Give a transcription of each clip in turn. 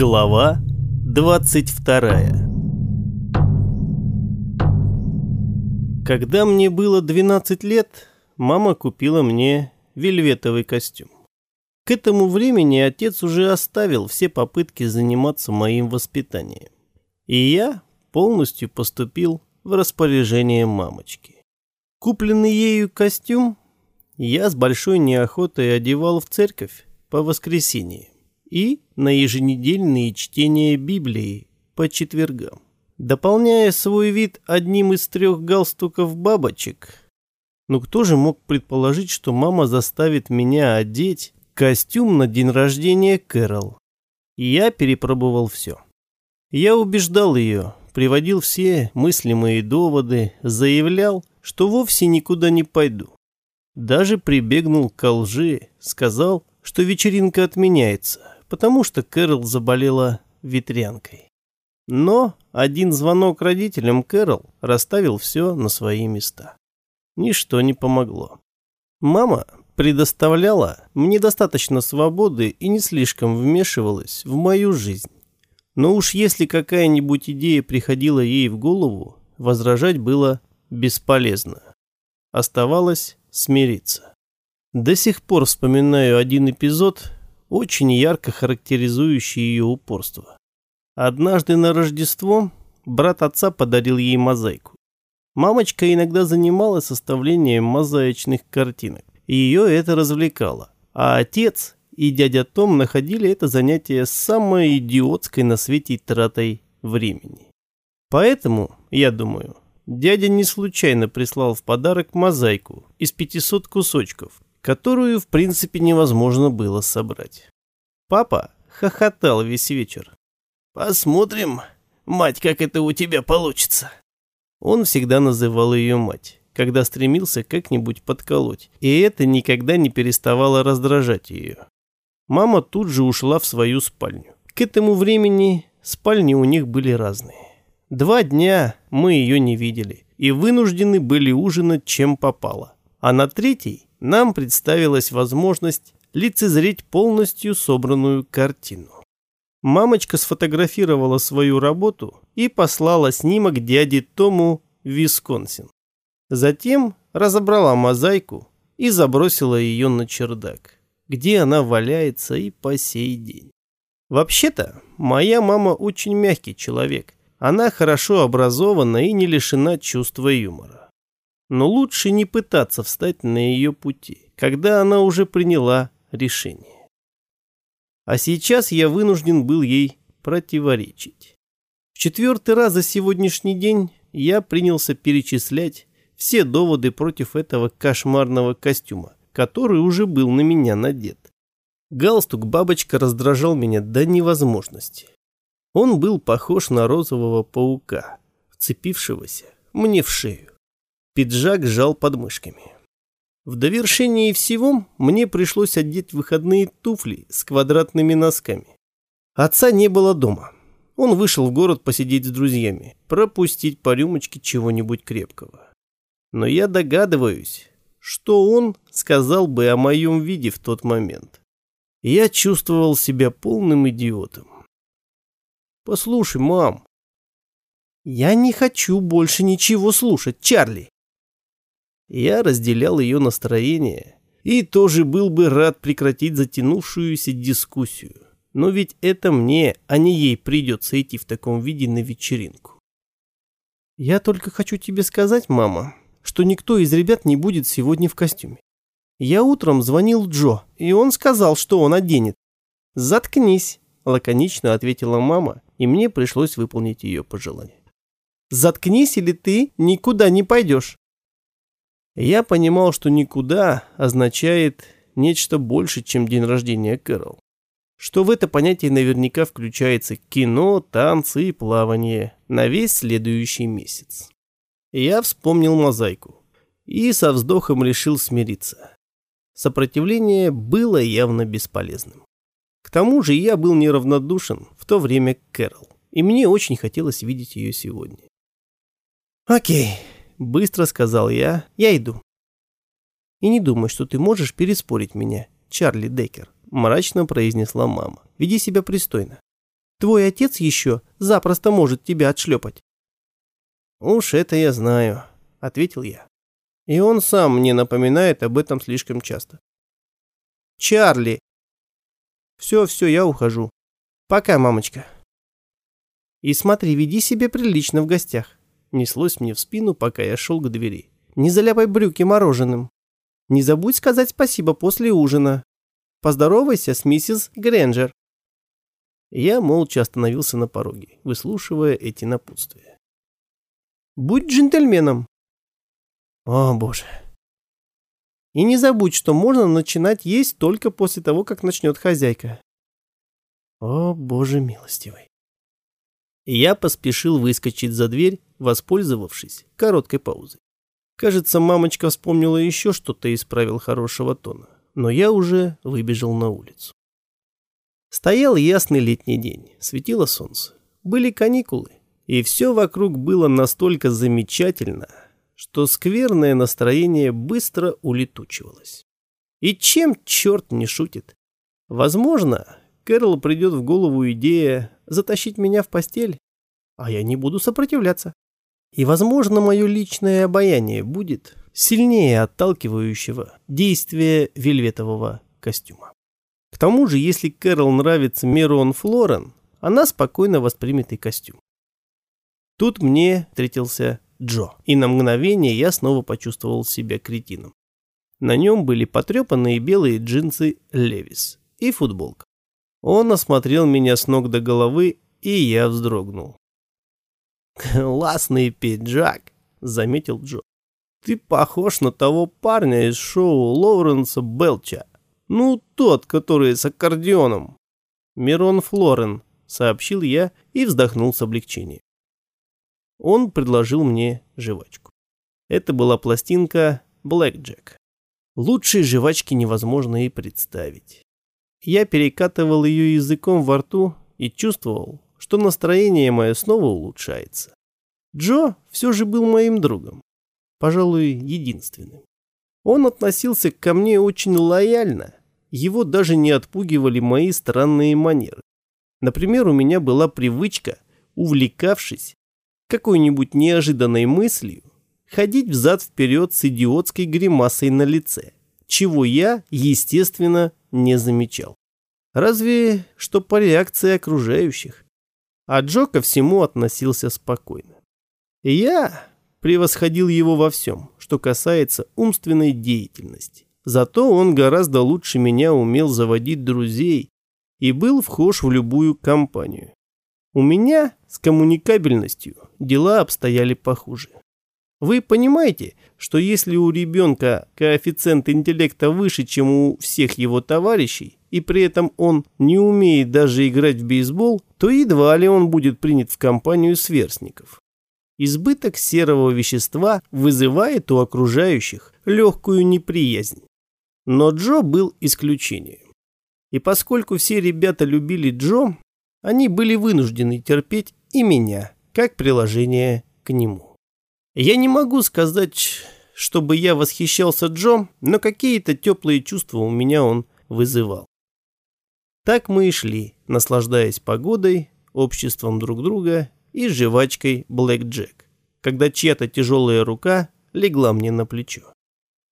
Глава 22 Когда мне было 12 лет, мама купила мне вельветовый костюм. К этому времени отец уже оставил все попытки заниматься моим воспитанием. И я полностью поступил в распоряжение мамочки. Купленный ею костюм я с большой неохотой одевал в церковь по воскресеньям и на еженедельные чтения Библии по четвергам. Дополняя свой вид одним из трех галстуков бабочек, ну кто же мог предположить, что мама заставит меня одеть костюм на день рождения Кэрол? Я перепробовал все. Я убеждал ее, приводил все мыслимые доводы, заявлял, что вовсе никуда не пойду. Даже прибегнул к лжи, сказал, что вечеринка отменяется, потому что Кэрол заболела ветрянкой. Но один звонок родителям Кэрол расставил все на свои места. Ничто не помогло. Мама предоставляла мне достаточно свободы и не слишком вмешивалась в мою жизнь. Но уж если какая-нибудь идея приходила ей в голову, возражать было бесполезно. Оставалось смириться. До сих пор вспоминаю один эпизод, очень ярко характеризующий ее упорство. Однажды на Рождество брат отца подарил ей мозаику. Мамочка иногда занималась составлением мозаичных картинок, ее это развлекало. А отец и дядя Том находили это занятие самой идиотской на свете тратой времени. Поэтому, я думаю, дядя не случайно прислал в подарок мозаику из 500 кусочков, которую в принципе невозможно было собрать. Папа хохотал весь вечер. «Посмотрим, мать, как это у тебя получится». Он всегда называл ее мать, когда стремился как-нибудь подколоть, и это никогда не переставало раздражать ее. Мама тут же ушла в свою спальню. К этому времени спальни у них были разные. Два дня мы ее не видели и вынуждены были ужинать чем попало. А на третий нам представилась возможность лицезреть полностью собранную картину. Мамочка сфотографировала свою работу и послала снимок дяде Тому в Висконсин. Затем разобрала мозаику и забросила ее на чердак, где она валяется и по сей день. Вообще-то, моя мама очень мягкий человек. Она хорошо образована и не лишена чувства юмора но лучше не пытаться встать на ее пути, когда она уже приняла решение. А сейчас я вынужден был ей противоречить. В четвертый раз за сегодняшний день я принялся перечислять все доводы против этого кошмарного костюма, который уже был на меня надет. Галстук бабочка раздражал меня до невозможности. Он был похож на розового паука, вцепившегося мне в шею. Пиджак сжал подмышками. В довершении всего мне пришлось одеть выходные туфли с квадратными носками. Отца не было дома. Он вышел в город посидеть с друзьями, пропустить по рюмочке чего-нибудь крепкого. Но я догадываюсь, что он сказал бы о моем виде в тот момент. Я чувствовал себя полным идиотом. «Послушай, мам». «Я не хочу больше ничего слушать, Чарли. Я разделял ее настроение и тоже был бы рад прекратить затянувшуюся дискуссию. Но ведь это мне, а не ей придется идти в таком виде на вечеринку. Я только хочу тебе сказать, мама, что никто из ребят не будет сегодня в костюме. Я утром звонил Джо, и он сказал, что он оденет. «Заткнись», – лаконично ответила мама, и мне пришлось выполнить ее пожелание. «Заткнись, или ты никуда не пойдешь». Я понимал, что никуда означает нечто больше, чем день рождения Кэрол. Что в это понятие наверняка включается кино, танцы и плавание на весь следующий месяц. Я вспомнил мозаику и со вздохом решил смириться. Сопротивление было явно бесполезным. К тому же я был неравнодушен в то время к Кэрол, и мне очень хотелось видеть ее сегодня. «Окей», Быстро сказал я, я иду. И не думай, что ты можешь переспорить меня, Чарли Деккер, мрачно произнесла мама. Веди себя пристойно. Твой отец еще запросто может тебя отшлепать. «Уж это я знаю», — ответил я. И он сам мне напоминает об этом слишком часто. «Чарли!» «Все, все, я ухожу. Пока, мамочка». «И смотри, веди себя прилично в гостях», — неслось мне в спину, пока я шел к двери. «Не заляпай брюки мороженым. Не забудь сказать спасибо после ужина. Поздоровайся с миссис Грэнджер». Я молча остановился на пороге, выслушивая эти напутствия. Будь джентльменом. О, боже. И не забудь, что можно начинать есть только после того, как начнет хозяйка. О, боже милостивый. Я поспешил выскочить за дверь, воспользовавшись короткой паузой. Кажется, мамочка вспомнила еще что-то из правил хорошего тона, но я уже выбежал на улицу. Стоял ясный летний день, светило солнце. Были каникулы, и все вокруг было настолько замечательно, что скверное настроение быстро улетучивалось. И чем черт не шутит? Возможно, Кэрол придет в голову идея затащить меня в постель, а я не буду сопротивляться. И, возможно, мое личное обаяние будет сильнее отталкивающего действия вельветового костюма. К тому же, если Кэрол нравится Мерон Флорен, она спокойно воспримет и костюм. Тут мне встретился Джо, и на мгновение я снова почувствовал себя кретином. На нем были потрепанные белые джинсы Левис и футболка. Он осмотрел меня с ног до головы, и я вздрогнул. «Классный пиджак», — заметил Джо. «Ты похож на того парня из шоу Лоуренса Белча. Ну, тот, который с аккордеоном». «Мирон Флорен», — сообщил я и вздохнул с облегчением он предложил мне жвачку. Это была пластинка Jack. Лучшей жвачки невозможно и представить. Я перекатывал ее языком во рту и чувствовал, что настроение мое снова улучшается. Джо все же был моим другом, пожалуй, единственным. Он относился ко мне очень лояльно, его даже не отпугивали мои странные манеры. Например, у меня была привычка, увлекавшись, какой-нибудь неожиданной мыслью, ходить взад-вперед с идиотской гримасой на лице, чего я, естественно, не замечал. Разве что по реакции окружающих. А Джо ко всему относился спокойно. Я превосходил его во всем, что касается умственной деятельности. Зато он гораздо лучше меня умел заводить друзей и был вхож в любую компанию. У меня с коммуникабельностью дела обстояли похуже. Вы понимаете, что если у ребенка коэффициент интеллекта выше, чем у всех его товарищей, и при этом он не умеет даже играть в бейсбол, то едва ли он будет принят в компанию сверстников. Избыток серого вещества вызывает у окружающих легкую неприязнь. Но Джо был исключением. И поскольку все ребята любили Джо, они были вынуждены терпеть и меня, как приложение к нему. Я не могу сказать, чтобы я восхищался Джо, но какие-то теплые чувства у меня он вызывал. Так мы и шли, наслаждаясь погодой, обществом друг друга и жвачкой Блэк Джек, когда чья-то тяжелая рука легла мне на плечо.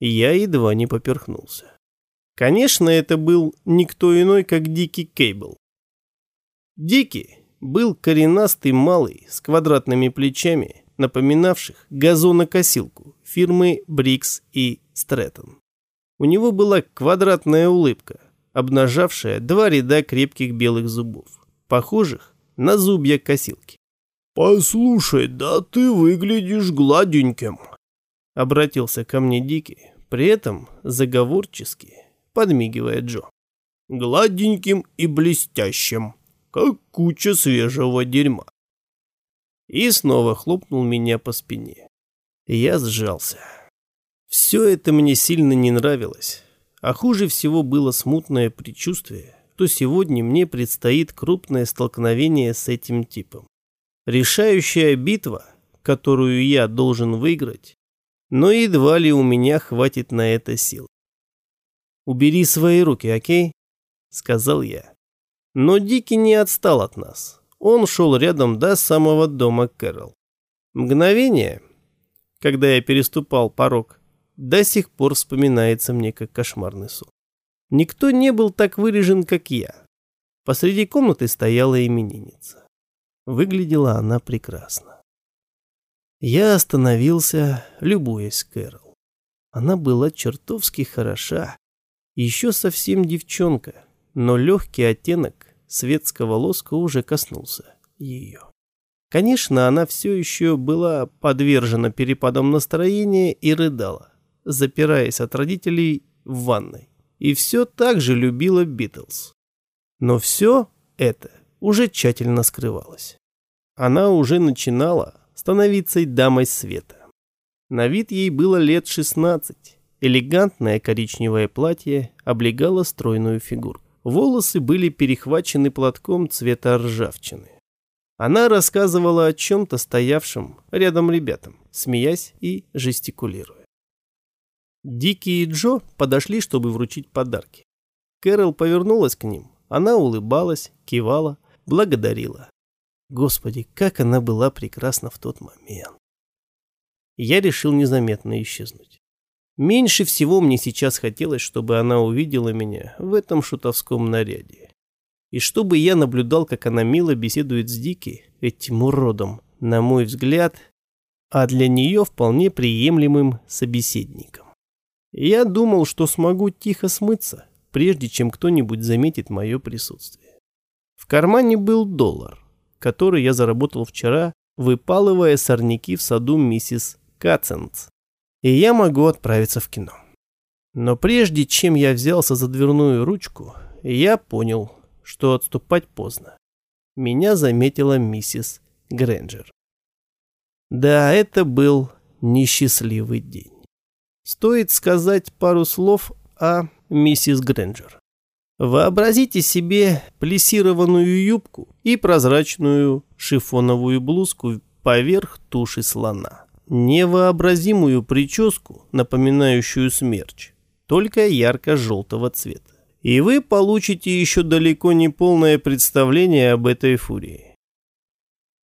Я едва не поперхнулся. Конечно, это был никто иной, как Дикий Кейбл, Дикий был коренастый малый с квадратными плечами, напоминавших газонокосилку фирмы Брикс и Стрэттон. У него была квадратная улыбка, обнажавшая два ряда крепких белых зубов, похожих на зубья косилки. «Послушай, да ты выглядишь гладеньким», — обратился ко мне Дикий, при этом заговорчески подмигивая Джо. «Гладеньким и блестящим» как куча свежего дерьма. И снова хлопнул меня по спине. Я сжался. Все это мне сильно не нравилось. А хуже всего было смутное предчувствие, что сегодня мне предстоит крупное столкновение с этим типом. Решающая битва, которую я должен выиграть, но едва ли у меня хватит на это сил. «Убери свои руки, окей?» — сказал я. Но Дикий не отстал от нас. Он шел рядом до самого дома Кэрол. Мгновение, когда я переступал порог, до сих пор вспоминается мне как кошмарный сон. Никто не был так вырежен, как я. Посреди комнаты стояла именинница. Выглядела она прекрасно. Я остановился, любуясь Кэрол. Она была чертовски хороша. Еще совсем девчонка, но легкий оттенок светского лоска уже коснулся ее. Конечно, она все еще была подвержена перепадам настроения и рыдала, запираясь от родителей в ванной. И все так же любила Битлз. Но все это уже тщательно скрывалось. Она уже начинала становиться дамой света. На вид ей было лет 16. Элегантное коричневое платье облегало стройную фигуру. Волосы были перехвачены платком цвета ржавчины. Она рассказывала о чем-то стоявшем рядом ребятам, смеясь и жестикулируя. Дики и Джо подошли, чтобы вручить подарки. Кэрол повернулась к ним. Она улыбалась, кивала, благодарила. Господи, как она была прекрасна в тот момент. Я решил незаметно исчезнуть. Меньше всего мне сейчас хотелось, чтобы она увидела меня в этом шутовском наряде. И чтобы я наблюдал, как она мило беседует с Дики, этим уродом, на мой взгляд, а для нее вполне приемлемым собеседником. Я думал, что смогу тихо смыться, прежде чем кто-нибудь заметит мое присутствие. В кармане был доллар, который я заработал вчера, выпалывая сорняки в саду миссис Катценц и я могу отправиться в кино. Но прежде чем я взялся за дверную ручку, я понял, что отступать поздно. Меня заметила миссис Грэнджер. Да, это был несчастливый день. Стоит сказать пару слов о миссис Грэнджер. Вообразите себе плессированную юбку и прозрачную шифоновую блузку поверх туши слона невообразимую прическу, напоминающую смерч, только ярко-желтого цвета. И вы получите еще далеко не полное представление об этой фурии.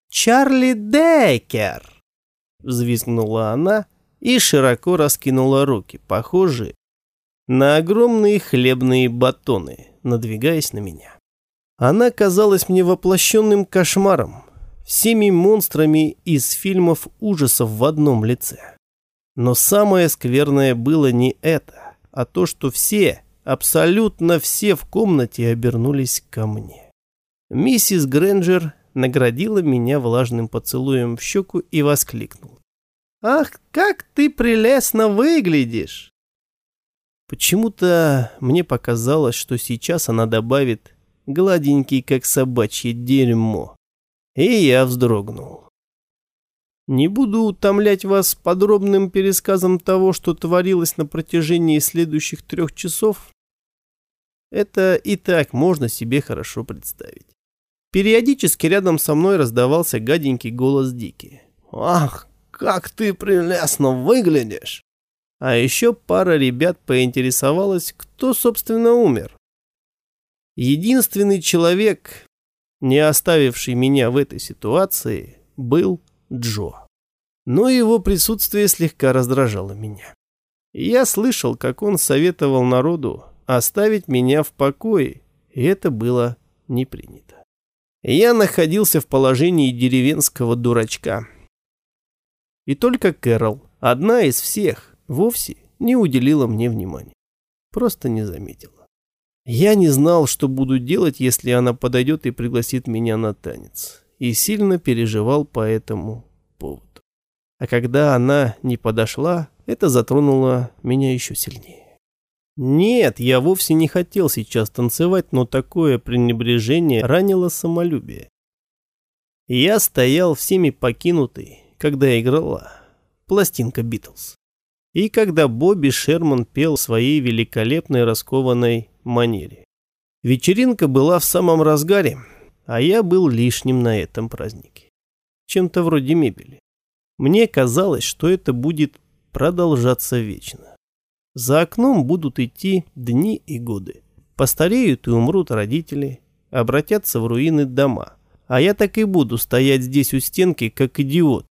«Чарли Деккер!» — взвизгнула она и широко раскинула руки, похожие на огромные хлебные батоны, надвигаясь на меня. Она казалась мне воплощенным кошмаром, всеми монстрами из фильмов ужасов в одном лице. Но самое скверное было не это, а то, что все, абсолютно все в комнате обернулись ко мне. Миссис Грэнджер наградила меня влажным поцелуем в щеку и воскликнула. «Ах, как ты прелестно выглядишь!» Почему-то мне показалось, что сейчас она добавит «гладенький, как собачье дерьмо». И я вздрогнул. Не буду утомлять вас подробным пересказом того, что творилось на протяжении следующих трех часов. Это и так можно себе хорошо представить. Периодически рядом со мной раздавался гаденький голос Дики. «Ах, как ты прелестно выглядишь!» А еще пара ребят поинтересовалась, кто, собственно, умер. Единственный человек, не оставивший меня в этой ситуации, был Джо. Но его присутствие слегка раздражало меня. Я слышал, как он советовал народу оставить меня в покое, и это было не принято. Я находился в положении деревенского дурачка. И только Кэрол, одна из всех, вовсе не уделила мне внимания. Просто не заметила. Я не знал, что буду делать, если она подойдет и пригласит меня на танец. И сильно переживал по этому поводу. А когда она не подошла, это затронуло меня еще сильнее. Нет, я вовсе не хотел сейчас танцевать, но такое пренебрежение ранило самолюбие. Я стоял всеми покинутый, когда играла пластинка Битлз. И когда Бобби Шерман пел своей великолепной раскованной манере. Вечеринка была в самом разгаре, а я был лишним на этом празднике. Чем-то вроде мебели. Мне казалось, что это будет продолжаться вечно. За окном будут идти дни и годы. Постареют и умрут родители, обратятся в руины дома, А я так и буду стоять здесь у стенки, как идиот.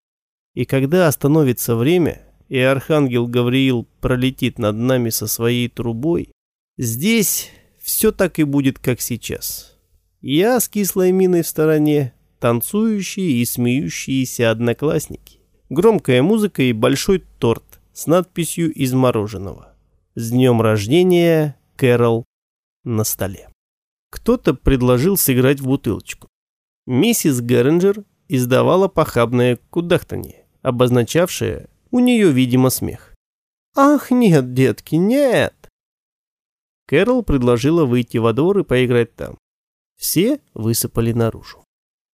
И когда остановится время, и архангел Гавриил пролетит над нами со своей трубой, здесь все так и будет, как сейчас. Я с кислой миной в стороне, танцующие и смеющиеся одноклассники, громкая музыка и большой торт с надписью из мороженого. «С днем рождения, Кэрол» на столе. Кто-то предложил сыграть в бутылочку. Миссис Герринджер издавала похабное кудахтанье, обозначавшее у нее, видимо, смех. «Ах, нет, детки, нет!» Кэрол предложила выйти во двор и поиграть там. Все высыпали наружу.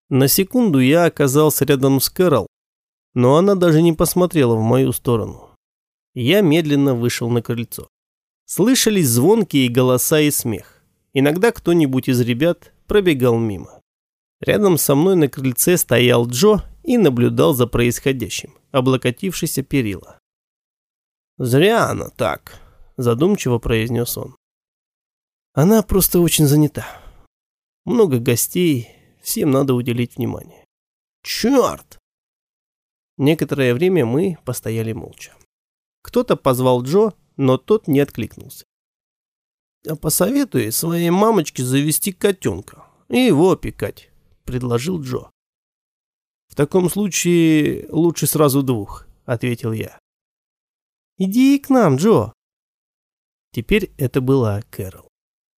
На секунду я оказался рядом с Кэрол, но она даже не посмотрела в мою сторону. Я медленно вышел на крыльцо. Слышались звонкие голоса и смех. Иногда кто-нибудь из ребят пробегал мимо. Рядом со мной на крыльце стоял Джо и наблюдал за происходящим, облокотившийся перила. «Зря она так», – задумчиво произнес он. «Она просто очень занята. Много гостей, всем надо уделить внимание». «Черт!» Некоторое время мы постояли молча. Кто-то позвал Джо, но тот не откликнулся. «А посоветуй своей мамочке завести котенка и его опекать», — предложил Джо. «В таком случае лучше сразу двух», — ответил я. «Иди к нам, Джо». Теперь это была Кэрол.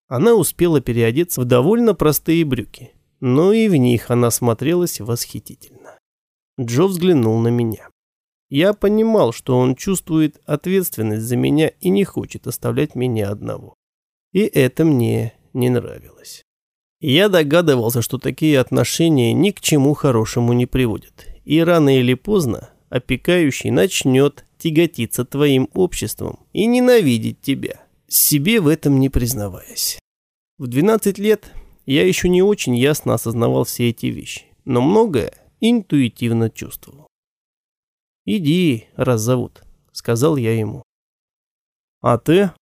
Она успела переодеться в довольно простые брюки, но и в них она смотрелась восхитительно. Джо взглянул на меня. Я понимал, что он чувствует ответственность за меня и не хочет оставлять меня одного. И это мне не нравилось. Я догадывался, что такие отношения ни к чему хорошему не приводят. И рано или поздно опекающий начнет тяготиться твоим обществом и ненавидеть тебя, себе в этом не признаваясь. В 12 лет я еще не очень ясно осознавал все эти вещи, но многое интуитивно чувствовал. «Иди, раз зовут», — сказал я ему. «А ты?»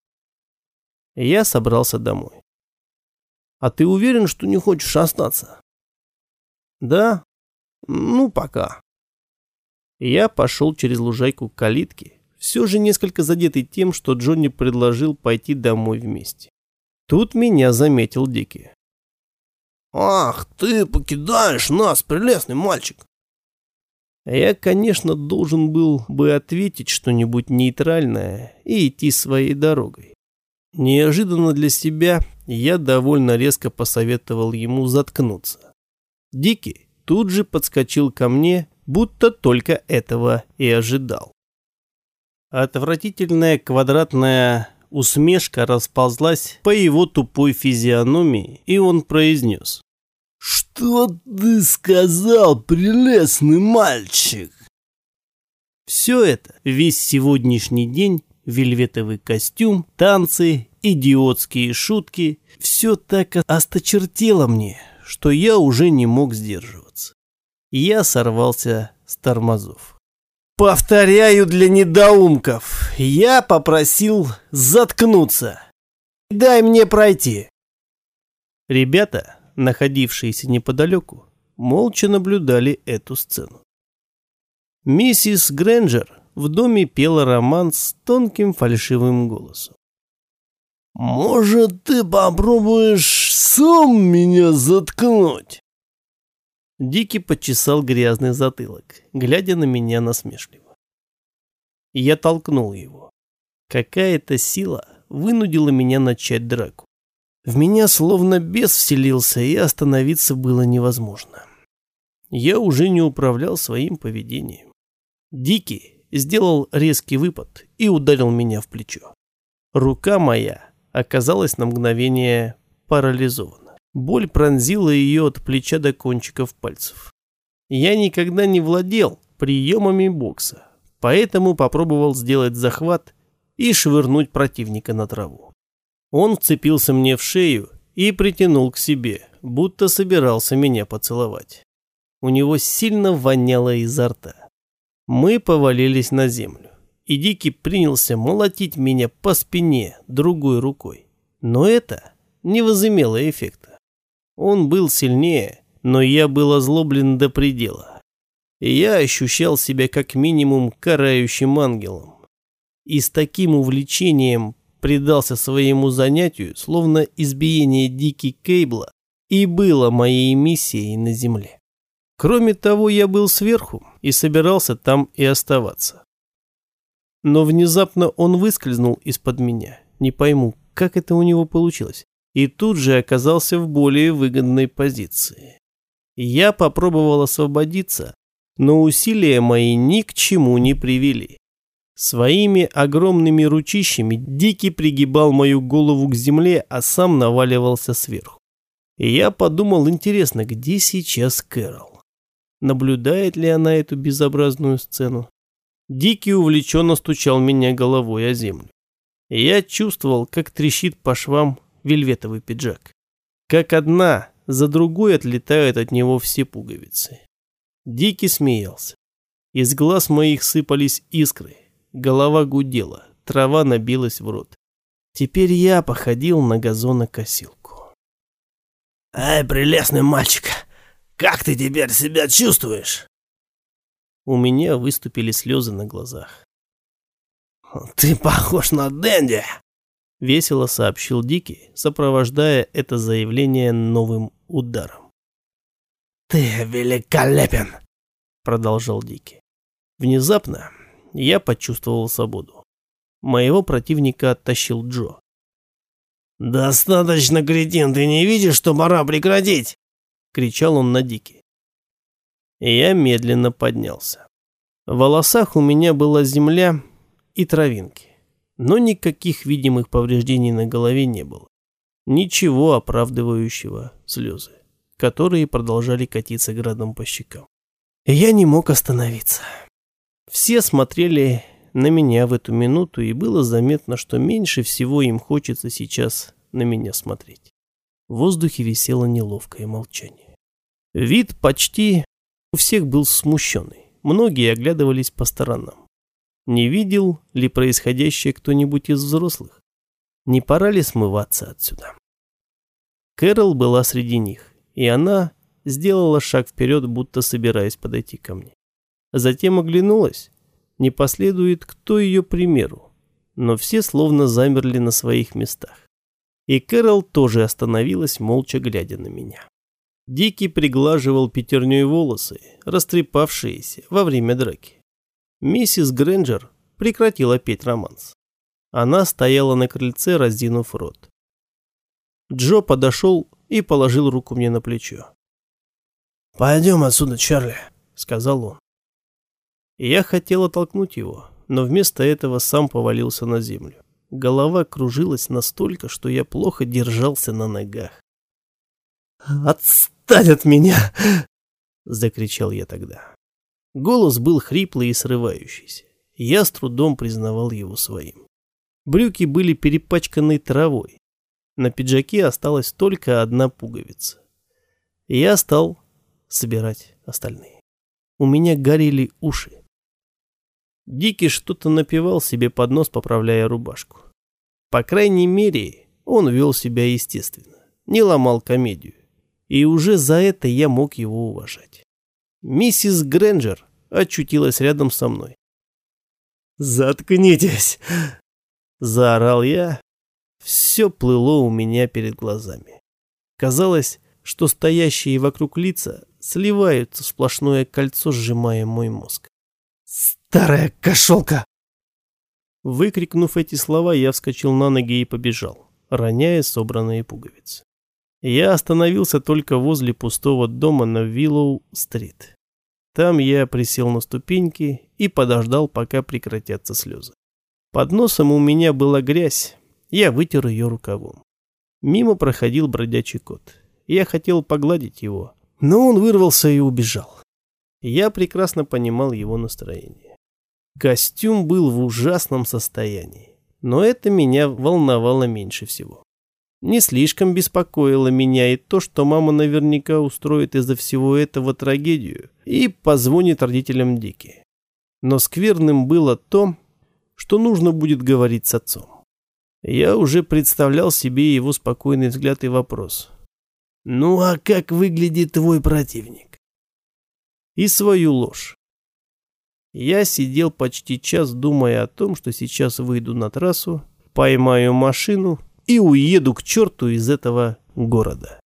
Я собрался домой. «А ты уверен, что не хочешь остаться?» «Да? Ну, пока». Я пошел через лужайку к калитке, все же несколько задетый тем, что Джонни предложил пойти домой вместе. Тут меня заметил Дики. «Ах, ты покидаешь нас, прелестный мальчик!» Я, конечно, должен был бы ответить что-нибудь нейтральное и идти своей дорогой. Неожиданно для себя я довольно резко посоветовал ему заткнуться. Дикий тут же подскочил ко мне, будто только этого и ожидал. Отвратительная квадратная усмешка расползлась по его тупой физиономии, и он произнес. «Что ты сказал, прелестный мальчик?» Все это, весь сегодняшний день, вельветовый костюм, танцы, идиотские шутки. Все так осточертело мне, что я уже не мог сдерживаться. Я сорвался с тормозов. Повторяю для недоумков, я попросил заткнуться. Дай мне пройти. Ребята, находившиеся неподалеку, молча наблюдали эту сцену. Миссис Грэнджер в доме пела роман с тонким фальшивым голосом. «Может, ты попробуешь сам меня заткнуть?» Дикий почесал грязный затылок, глядя на меня насмешливо. Я толкнул его. Какая-то сила вынудила меня начать драку. В меня словно бес вселился, и остановиться было невозможно. Я уже не управлял своим поведением. Дикий сделал резкий выпад и ударил меня в плечо. Рука моя оказалась на мгновение парализована. Боль пронзила ее от плеча до кончиков пальцев. Я никогда не владел приемами бокса, поэтому попробовал сделать захват и швырнуть противника на траву. Он вцепился мне в шею и притянул к себе, будто собирался меня поцеловать. У него сильно воняло изо рта. Мы повалились на землю, и Дикий принялся молотить меня по спине другой рукой. Но это не возымело эффекта. Он был сильнее, но я был озлоблен до предела. Я ощущал себя как минимум карающим ангелом. И с таким увлечением предался своему занятию, словно избиение Дики Кейбла и было моей миссией на земле. Кроме того, я был сверху и собирался там и оставаться. Но внезапно он выскользнул из-под меня. Не пойму, как это у него получилось. И тут же оказался в более выгодной позиции. Я попробовал освободиться, но усилия мои ни к чему не привели. Своими огромными ручищами Дикий пригибал мою голову к земле, а сам наваливался сверху. И я подумал, интересно, где сейчас Кэрол? Наблюдает ли она эту безобразную сцену? Дикий увлеченно стучал меня головой о землю. Я чувствовал, как трещит по швам вельветовый пиджак. Как одна за другой отлетают от него все пуговицы. Дикий смеялся. Из глаз моих сыпались искры. Голова гудела, трава набилась в рот. Теперь я походил на газонокосилку. «Ай, прелестный мальчик, как ты теперь себя чувствуешь?» У меня выступили слезы на глазах. «Ты похож на Дэнди!» — весело сообщил Дики, сопровождая это заявление новым ударом. «Ты великолепен!» — продолжал Дики. Внезапно я почувствовал свободу. Моего противника оттащил Джо. «Достаточно, кретин, ты не видишь, что пора прекратить?» — кричал он на Дике. Я медленно поднялся. В волосах у меня была земля и травинки, но никаких видимых повреждений на голове не было. Ничего оправдывающего слезы, которые продолжали катиться градом по щекам. И я не мог остановиться. Все смотрели на меня в эту минуту, и было заметно, что меньше всего им хочется сейчас на меня смотреть. В воздухе висело неловкое молчание. Вид почти у всех был смущенный. Многие оглядывались по сторонам. Не видел ли происходящее кто-нибудь из взрослых? Не пора ли смываться отсюда? Кэрол была среди них, и она сделала шаг вперед, будто собираясь подойти ко мне. Затем оглянулась, не последует кто ее примеру, но все словно замерли на своих местах. И Кэрол тоже остановилась, молча глядя на меня. Дикий приглаживал пятерней волосы, растрепавшиеся во время драки. Миссис Грэнджер прекратила петь романс. Она стояла на крыльце, раздинув рот. Джо подошел и положил руку мне на плечо. «Пойдем отсюда, Чарли», — сказал он. Я хотел оттолкнуть его, но вместо этого сам повалился на землю. Голова кружилась настолько, что я плохо держался на ногах. «Отстань от меня!» — закричал я тогда. Голос был хриплый и срывающийся. Я с трудом признавал его своим. Брюки были перепачканы травой. На пиджаке осталась только одна пуговица. Я стал собирать остальные. У меня горели уши. Дикий что-то напевал себе под нос, поправляя рубашку. По крайней мере, он вел себя естественно, не ломал комедию. И уже за это я мог его уважать. Миссис Грэнджер очутилась рядом со мной. «Заткнитесь!» Заорал я. Все плыло у меня перед глазами. Казалось, что стоящие вокруг лица сливаются в сплошное кольцо, сжимая мой мозг. Старая кошелка!» Выкрикнув эти слова, я вскочил на ноги и побежал, роняя собранные пуговицы. Я остановился только возле пустого дома на Виллоу-стрит. Там я присел на ступеньки и подождал, пока прекратятся слезы. Под носом у меня была грязь, я вытер ее рукавом. Мимо проходил бродячий кот. Я хотел погладить его, но он вырвался и убежал. Я прекрасно понимал его настроение. Костюм был в ужасном состоянии, но это меня волновало меньше всего. Не слишком беспокоило меня и то, что мама наверняка устроит из-за всего этого трагедию и позвонит родителям Дики. Но скверным было то, что нужно будет говорить с отцом. Я уже представлял себе его спокойный взгляд и вопрос. Ну а как выглядит твой противник? И свою ложь. Я сидел почти час, думая о том, что сейчас выйду на трассу, поймаю машину и уеду к черту из этого города.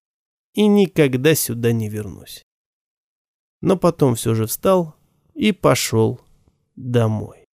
И никогда сюда не вернусь. Но потом все же встал и пошел домой.